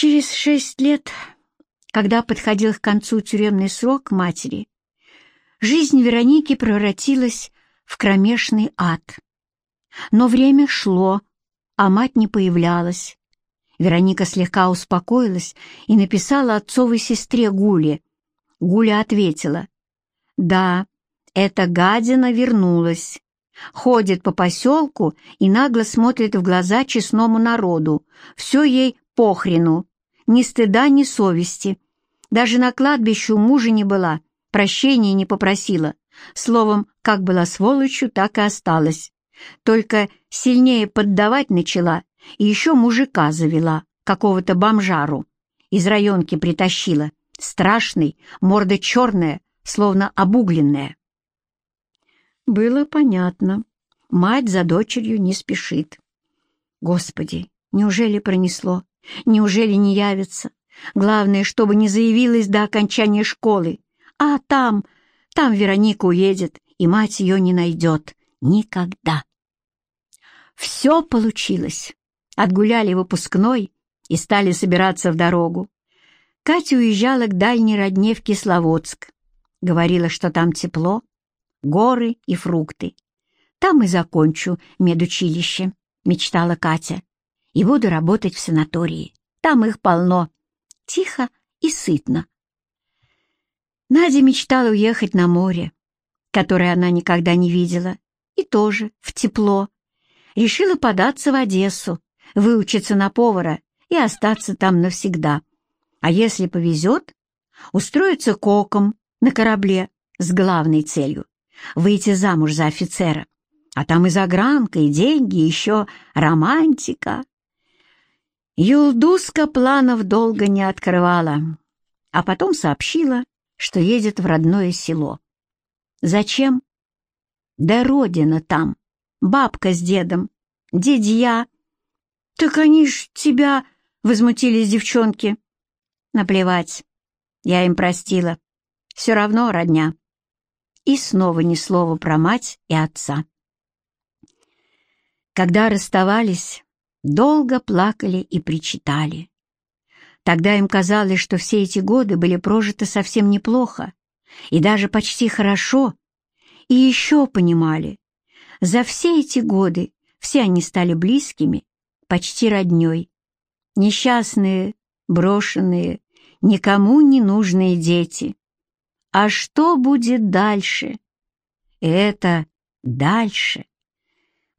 Через шесть лет, когда подходил к концу тюремный срок матери, жизнь Вероники превратилась в кромешный ад. Но время шло, а мать не появлялась. Вероника слегка успокоилась и написала отцовой сестре Гуле. Гуля ответила, «Да, эта гадина вернулась. Ходит по поселку и нагло смотрит в глаза честному народу. Все ей похрену ни стыда, ни совести. Даже на кладбище у мужа не была, прощения не попросила. Словом, как была сволочью, так и осталась. Только сильнее поддавать начала и еще мужика завела, какого-то бомжару. Из районки притащила. Страшный, морда черная, словно обугленная. Было понятно. Мать за дочерью не спешит. Господи, неужели пронесло? Неужели не явится? Главное, чтобы не заявилась до окончания школы. А там, там Вероника уедет, и мать ее не найдет. Никогда. Все получилось. Отгуляли выпускной и стали собираться в дорогу. Катя уезжала к дальней родне в Кисловодск. Говорила, что там тепло, горы и фрукты. Там и закончу медучилище, мечтала Катя и буду работать в санатории. Там их полно. Тихо и сытно. Надя мечтала уехать на море, которое она никогда не видела, и тоже в тепло. Решила податься в Одессу, выучиться на повара и остаться там навсегда. А если повезет, устроиться коком на корабле с главной целью — выйти замуж за офицера. А там и загранка, и деньги, и еще романтика. Юлдуска планов долго не открывала, а потом сообщила, что едет в родное село. Зачем? Да родина там, бабка с дедом, дедья. Так они ж тебя, возмутились девчонки. Наплевать, я им простила. Все равно родня. И снова ни слова про мать и отца. Когда расставались, долго плакали и причитали. Тогда им казалось, что все эти годы были прожиты совсем неплохо и даже почти хорошо, и еще понимали, за все эти годы все они стали близкими, почти родней. Несчастные, брошенные, никому не нужные дети. А что будет дальше? Это дальше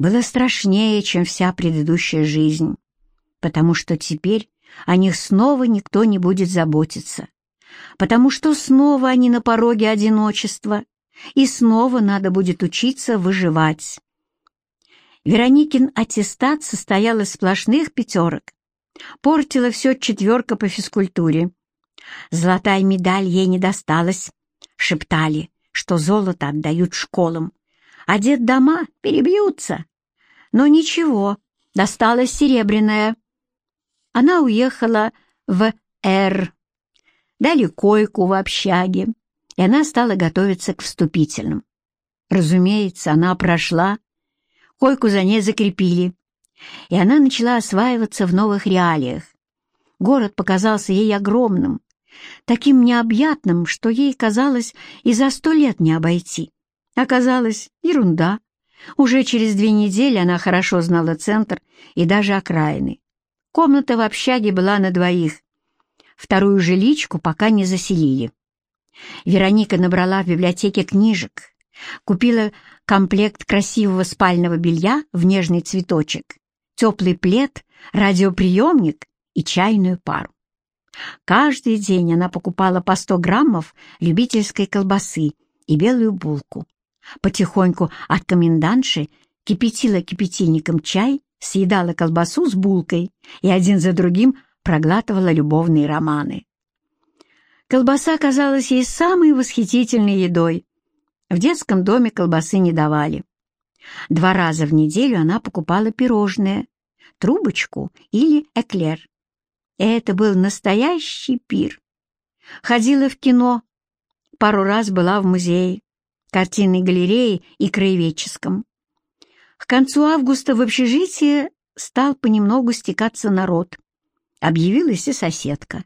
было страшнее, чем вся предыдущая жизнь, потому что теперь о них снова никто не будет заботиться, потому что снова они на пороге одиночества, и снова надо будет учиться выживать. Вероникин аттестат состоял из сплошных пятерок, портила все четверка по физкультуре. Золотая медаль ей не досталась, шептали, что золото отдают школам, а дома перебьются. Но ничего, досталась серебряная. Она уехала в Р. Дали койку в общаге, и она стала готовиться к вступительным. Разумеется, она прошла, койку за ней закрепили, и она начала осваиваться в новых реалиях. Город показался ей огромным, таким необъятным, что ей казалось и за сто лет не обойти. Оказалось, ерунда. Уже через две недели она хорошо знала центр и даже окраины. Комната в общаге была на двоих. Вторую жиличку пока не заселили. Вероника набрала в библиотеке книжек, купила комплект красивого спального белья в нежный цветочек, теплый плед, радиоприемник и чайную пару. Каждый день она покупала по 100 граммов любительской колбасы и белую булку. Потихоньку от комендантши кипятила кипятильником чай, съедала колбасу с булкой и один за другим проглатывала любовные романы. Колбаса казалась ей самой восхитительной едой. В детском доме колбасы не давали. Два раза в неделю она покупала пирожное, трубочку или эклер. Это был настоящий пир. Ходила в кино, пару раз была в музее картинной галерее и краеведческом. К концу августа в общежитие стал понемногу стекаться народ. объявилась и соседка.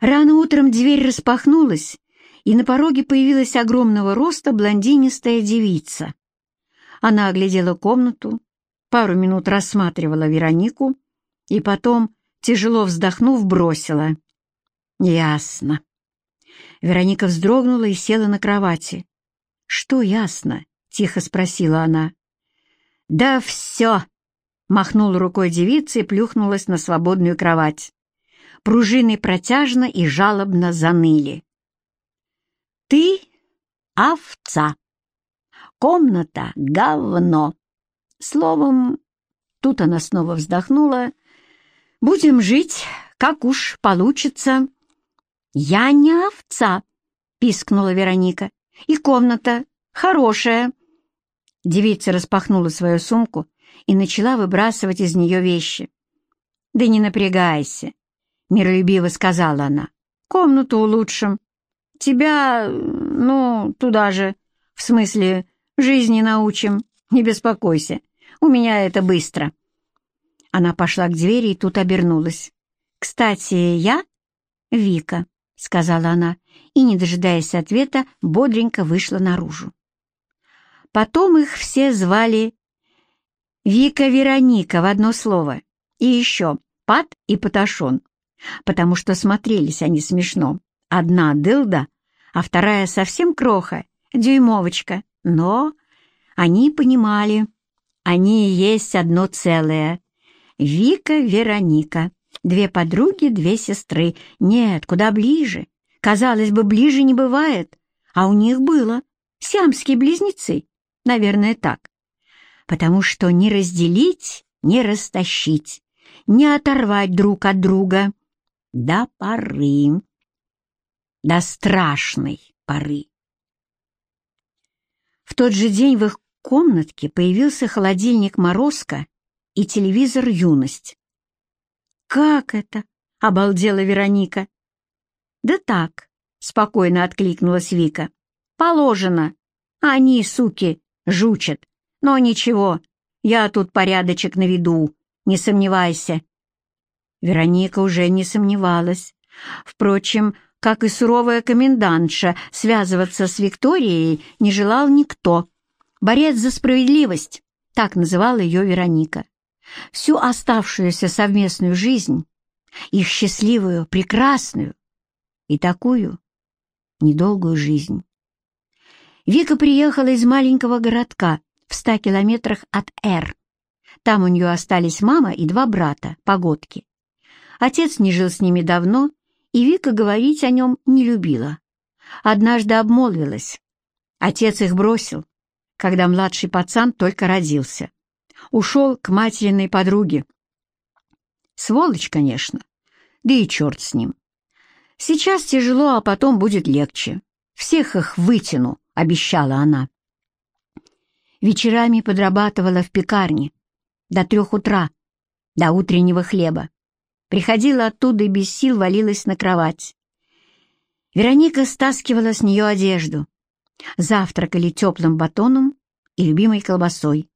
Рано утром дверь распахнулась, и на пороге появилась огромного роста блондинистая девица. Она оглядела комнату, пару минут рассматривала Веронику и потом, тяжело вздохнув, бросила. «Ясно». Вероника вздрогнула и села на кровати. «Что ясно?» — тихо спросила она. «Да все!» — махнула рукой девица и плюхнулась на свободную кровать. Пружины протяжно и жалобно заныли. «Ты — овца. Комната — говно. Словом, тут она снова вздохнула. Будем жить, как уж получится». «Я не овца», — пискнула Вероника. «И комната хорошая». Девица распахнула свою сумку и начала выбрасывать из нее вещи. «Да не напрягайся», — миролюбиво сказала она. «Комнату улучшим. Тебя, ну, туда же, в смысле, жизни научим. Не беспокойся, у меня это быстро». Она пошла к двери и тут обернулась. «Кстати, я Вика» сказала она, и, не дожидаясь ответа, бодренько вышла наружу. Потом их все звали Вика Вероника в одно слово, и еще Пат и Паташон, потому что смотрелись они смешно. Одна дылда, а вторая совсем кроха, дюймовочка, но они понимали, они и есть одно целое. Вика Вероника. Две подруги, две сестры. Нет, куда ближе. Казалось бы, ближе не бывает. А у них было. Сиамские близнецы. Наверное, так. Потому что не разделить, не растащить, не оторвать друг от друга. До поры. До страшной поры. В тот же день в их комнатке появился холодильник «Морозко» и телевизор «Юность». «Как это?» — обалдела Вероника. «Да так», — спокойно откликнулась Вика. «Положено. Они, суки, жучат. Но ничего, я тут порядочек наведу, не сомневайся». Вероника уже не сомневалась. Впрочем, как и суровая комендантша, связываться с Викторией не желал никто. Борец за справедливость, так называла ее Вероника всю оставшуюся совместную жизнь, их счастливую, прекрасную и такую недолгую жизнь. Вика приехала из маленького городка в ста километрах от Р. Там у нее остались мама и два брата, погодки. Отец не жил с ними давно, и Вика говорить о нем не любила. Однажды обмолвилась. Отец их бросил, когда младший пацан только родился ушел к материной подруге. Сволочь, конечно, да и черт с ним. Сейчас тяжело, а потом будет легче. Всех их вытяну, обещала она. Вечерами подрабатывала в пекарне до трех утра, до утреннего хлеба. Приходила оттуда и без сил валилась на кровать. Вероника стаскивала с нее одежду. Завтракали теплым батоном и любимой колбасой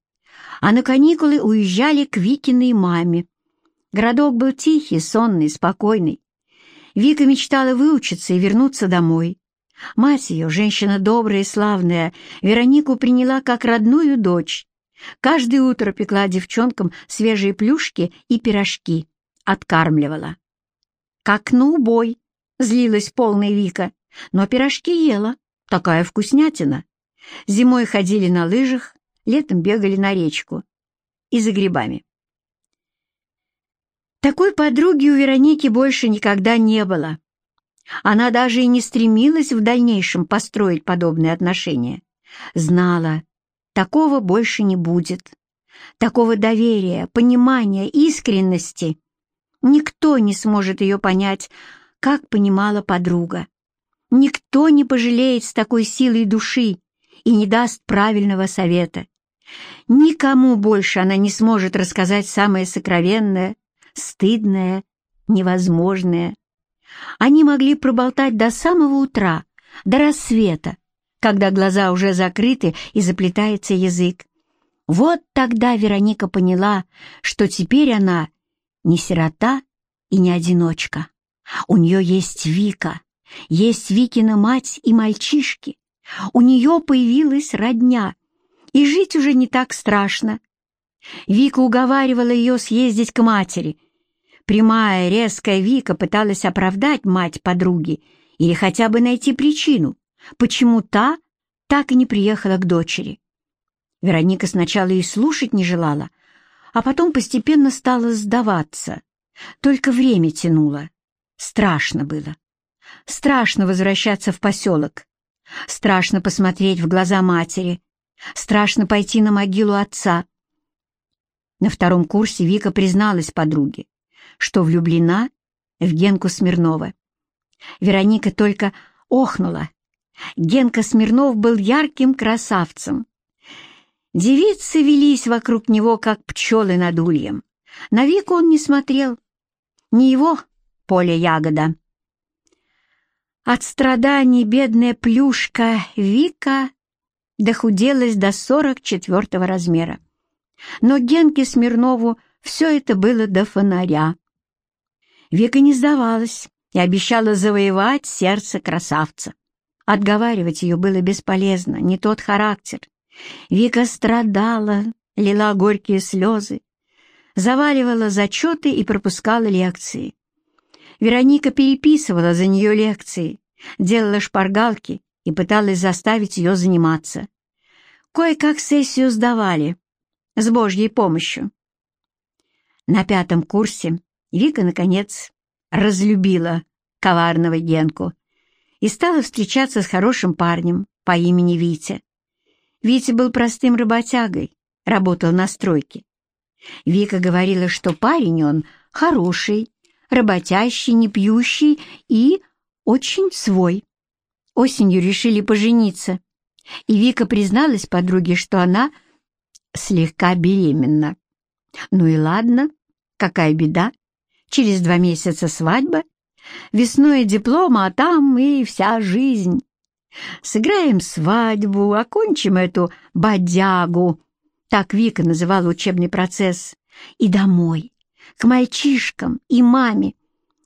а на каникулы уезжали к Викиной маме. Городок был тихий, сонный, спокойный. Вика мечтала выучиться и вернуться домой. Мать ее, женщина добрая и славная, Веронику приняла как родную дочь. Каждое утро пекла девчонкам свежие плюшки и пирожки, откармливала. «Как на убой!» — злилась полная Вика, но пирожки ела, такая вкуснятина. Зимой ходили на лыжах, летом бегали на речку и за грибами. Такой подруги у Вероники больше никогда не было. Она даже и не стремилась в дальнейшем построить подобные отношения. Знала, такого больше не будет. Такого доверия, понимания, искренности. Никто не сможет ее понять, как понимала подруга. Никто не пожалеет с такой силой души и не даст правильного совета. Никому больше она не сможет рассказать самое сокровенное, стыдное, невозможное. Они могли проболтать до самого утра, до рассвета, когда глаза уже закрыты и заплетается язык. Вот тогда Вероника поняла, что теперь она не сирота и не одиночка. У нее есть Вика, есть Викина мать и мальчишки. У нее появилась родня, и жить уже не так страшно. Вика уговаривала ее съездить к матери. Прямая, резкая Вика пыталась оправдать мать подруги или хотя бы найти причину, почему та так и не приехала к дочери. Вероника сначала и слушать не желала, а потом постепенно стала сдаваться. Только время тянуло. Страшно было. Страшно возвращаться в поселок. Страшно посмотреть в глаза матери. Страшно пойти на могилу отца. На втором курсе Вика призналась подруге, что влюблена в Генку Смирнова. Вероника только охнула. Генка Смирнов был ярким красавцем. Девицы велись вокруг него, как пчелы над ульем. На Вику он не смотрел. Не его поле ягода. От страданий бедная плюшка Вика дохуделась до сорок четвертого размера. Но Генке Смирнову все это было до фонаря. Вика не сдавалась и обещала завоевать сердце красавца. Отговаривать ее было бесполезно, не тот характер. Вика страдала, лила горькие слезы, заваливала зачеты и пропускала лекции. Вероника переписывала за нее лекции, делала шпаргалки и пыталась заставить ее заниматься. Кое-как сессию сдавали, с Божьей помощью. На пятом курсе Вика, наконец, разлюбила коварного Генку и стала встречаться с хорошим парнем по имени Витя. Витя был простым работягой, работал на стройке. Вика говорила, что парень он хороший, работящий, не пьющий и очень свой. Осенью решили пожениться, и Вика призналась подруге, что она слегка беременна. Ну и ладно, какая беда, через два месяца свадьба, весной диплома, а там и вся жизнь. Сыграем свадьбу, окончим эту бодягу, так Вика называла учебный процесс, и домой, к мальчишкам и маме.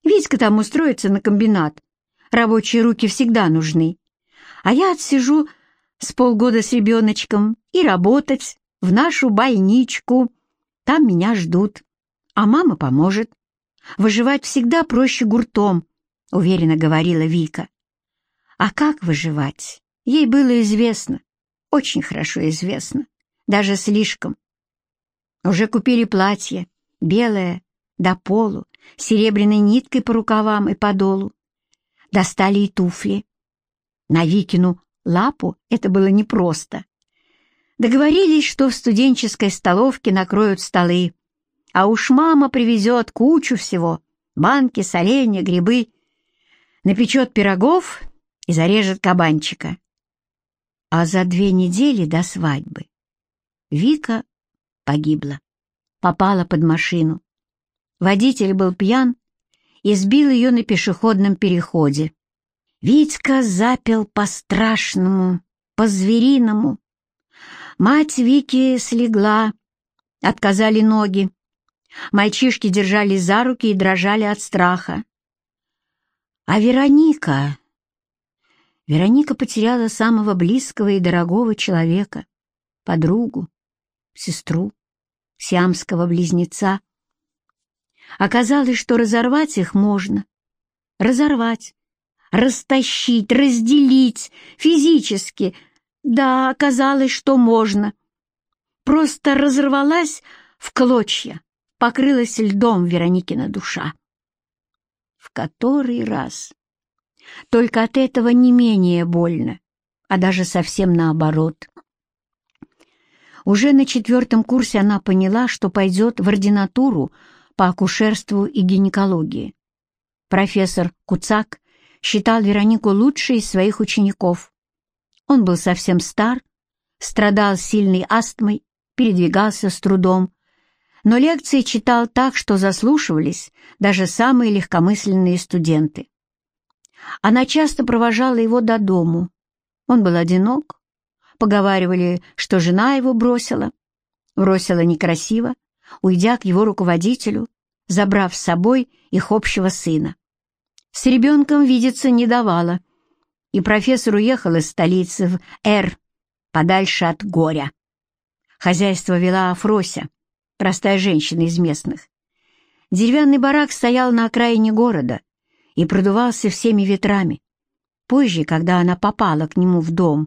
Витька там устроится на комбинат. Рабочие руки всегда нужны. А я отсижу с полгода с ребеночком и работать в нашу больничку. Там меня ждут, а мама поможет. Выживать всегда проще гуртом, уверенно говорила Вика. А как выживать? Ей было известно, очень хорошо известно, даже слишком. Уже купили платье, белая, до полу, серебряной ниткой по рукавам и по долу. Достали и туфли. На Викину лапу это было непросто. Договорились, что в студенческой столовке накроют столы, а уж мама привезет кучу всего — банки, соленья, грибы, напечет пирогов и зарежет кабанчика. А за две недели до свадьбы Вика погибла попала под машину. Водитель был пьян и сбил ее на пешеходном переходе. Витька запел по-страшному, по-звериному. Мать Вики слегла, отказали ноги. Мальчишки держались за руки и дрожали от страха. А Вероника... Вероника потеряла самого близкого и дорогого человека, подругу, сестру сиамского близнеца. Оказалось, что разорвать их можно. Разорвать, растащить, разделить физически. Да, оказалось, что можно. Просто разорвалась в клочья, покрылась льдом Вероникина душа. В который раз. Только от этого не менее больно, а даже совсем наоборот. Уже на четвертом курсе она поняла, что пойдет в ординатуру по акушерству и гинекологии. Профессор Куцак считал Веронику лучшей из своих учеников. Он был совсем стар, страдал сильной астмой, передвигался с трудом, но лекции читал так, что заслушивались даже самые легкомысленные студенты. Она часто провожала его до дому. Он был одинок, Поговаривали, что жена его бросила. Бросила некрасиво, уйдя к его руководителю, забрав с собой их общего сына. С ребенком видеться не давала, и профессор уехал из столицы в Р, подальше от горя. Хозяйство вела Афрося, простая женщина из местных. Деревянный барак стоял на окраине города и продувался всеми ветрами. Позже, когда она попала к нему в дом,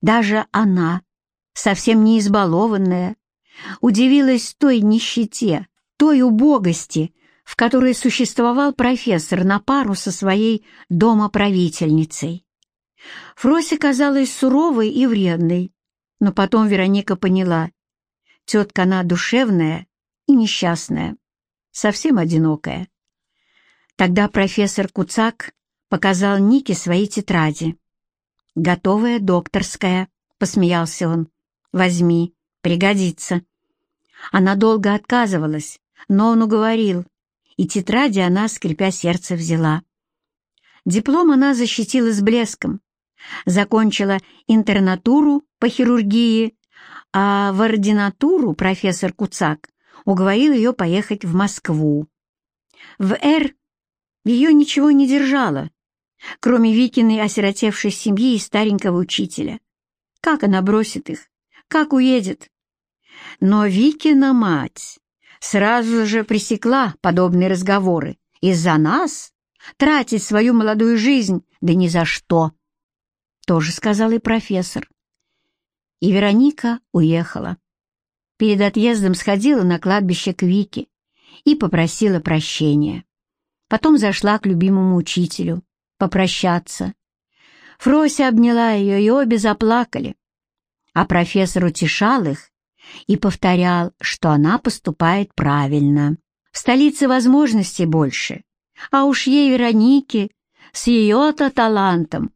даже она, совсем не избалованная, удивилась той нищете, той убогости, в которой существовал профессор на пару со своей домоправительницей. Фрося казалась суровой и вредной, но потом Вероника поняла, тетка она душевная и несчастная, совсем одинокая. Тогда профессор Куцак показал Нике свои тетради. «Готовая докторская», — посмеялся он. «Возьми, пригодится». Она долго отказывалась, но он уговорил, и тетради она, скрипя сердце, взяла. Диплом она защитила с блеском, закончила интернатуру по хирургии, а в ординатуру профессор Куцак уговорил ее поехать в Москву. В «Р» ее ничего не держало, кроме Викиной осиротевшей семьи и старенького учителя. Как она бросит их? Как уедет? Но Викина мать сразу же пресекла подобные разговоры. Из-за нас тратить свою молодую жизнь, да ни за что. Тоже сказал и профессор. И Вероника уехала. Перед отъездом сходила на кладбище к Вике и попросила прощения. Потом зашла к любимому учителю попрощаться. Фрося обняла ее, и обе заплакали. А профессор утешал их и повторял, что она поступает правильно. В столице возможностей больше, а уж ей, Веронике, с ее-то талантом,